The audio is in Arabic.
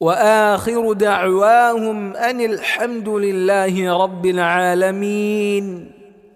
وآخر دعواهم أن الحمد لله رب العالمين.